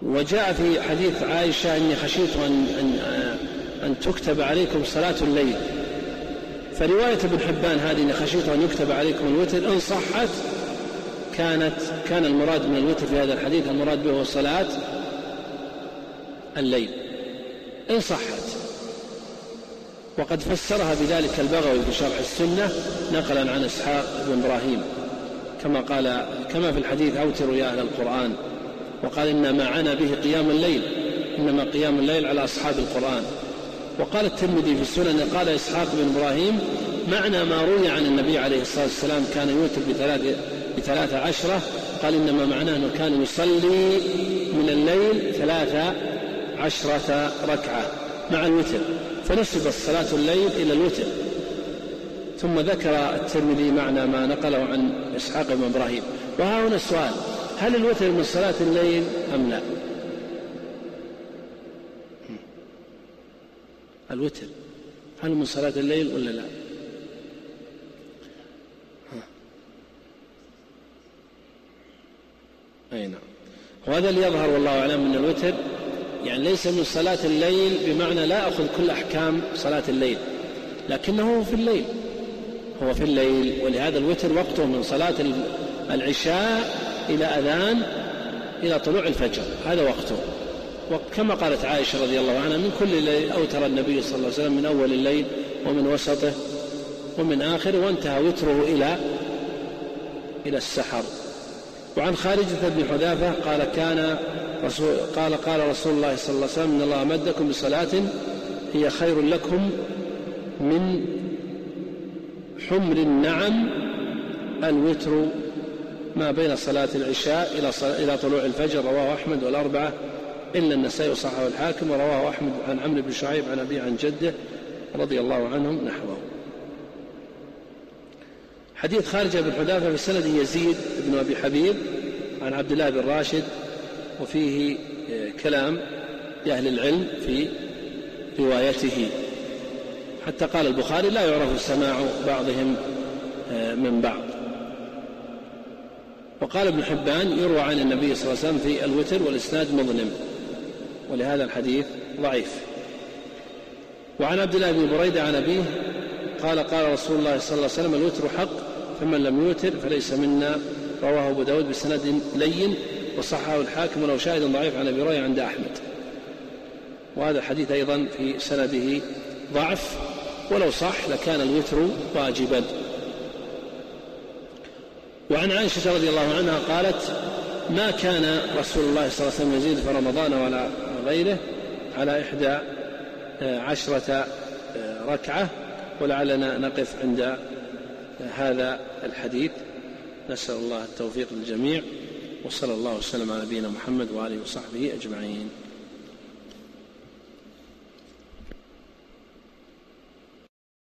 وجاء في حديث عائشة إني خشيت أن, أن, أن تكتب عليكم صلاة الليل. فرواية ابن حبان هذه إني خشيت أن يكتب عليكم الوتر إن صحت كانت كان المراد من الوتر في هذا الحديث المراد به هو صلاة الليل. إن صحت. وقد فسرها بذلك البغوي في شرح السنة نقلا عن إسحاق بن إبراهيم. كما قال كما في الحديث أوتروا يا أهل القرآن. وقال إن ما عنا به قيام الليل إنما قيام الليل على أصحاب القرآن. وقال الترمذي في السنن قال إسحاق بن إبراهيم معنى ما روي عن النبي عليه الصلاة والسلام كان يوتر بثلاث بثلاث عشرة قال إنما معناه أنه كان يصلي من الليل ثلاث عشرة ركعة مع الوتر فنسب الصلاة الليل إلى الوتر. ثم ذكر الترمذي معنى ما نقله عن إسحاق بن إبراهيم. وها هنا السؤال هل الوتر من صلاة الليل أم لا؟ الوتر هل من صلاة الليل ولا لا؟ أي نعم. وهذا اللي يظهر والله أعلم من الوتر يعني ليس من صلاة الليل بمعنى لا أخذ كل أحكام صلاة الليل لكنه في الليل. هو في الليل ولهذا الوتر وقته من صلاة العشاء إلى أذان إلى طلوع الفجر هذا وقته. وكما قالت عائشة رضي الله عنها من كل ليل أوتر النبي صلى الله عليه وسلم من أول الليل ومن وسطه ومن آخره وانتهى وتره إلى إلى السحر. وعن خارجة بن حذافة قال كان رسول قال قال رسول الله صلى الله عليه وسلم إن الله أمدكم بصلاة هي خير لكم من حمر النعم الوتر ما بين صلاة العشاء إلى إلى طلوع الفجر. رواه أحمد والأربعة. إلا النسائي وصححه الحاكم ورواه أحمد عن عمرو بن شعيب عن أبيه عن جده رضي الله عنهم نحوه. حديث خارجة بن حذافة في سند يزيد بن أبي حبيب عن عبد الله بن راشد وفيه آه، كلام لأهل العلم في روايته. حتى قال البخاري لا يعرف سماع بعضهم آه، من بعض. وقال ابن حبان يروى عن النبي صلى الله عليه وسلم في الوتر والإسناد مظلم. ولهذا الحديث ضعيف. وعن عبد الله بن بريدة عن أبيه قال قال رسول الله صلى الله عليه وسلم الوتر حق فمن لم يوتر فليس منا. رواه أبو داود بسند لين وصححه الحاكم ولو شاهد ضعيف عن أبي هريرة عند أحمد. وهذا الحديث أيضا في سنده ضعف ولو صح لكان الوتر واجبا. وعن عائشة رضي الله عنها قالت ما كان رسول الله صلى الله عليه وسلم يزيد في رمضان ولا غيره على إحدى عشرة ركعة ولعلنا نقف عند هذا الحديث. نسأل الله التوفيق للجميع وصلى الله وسلم على نبينا محمد وآله وصحبه أجمعين.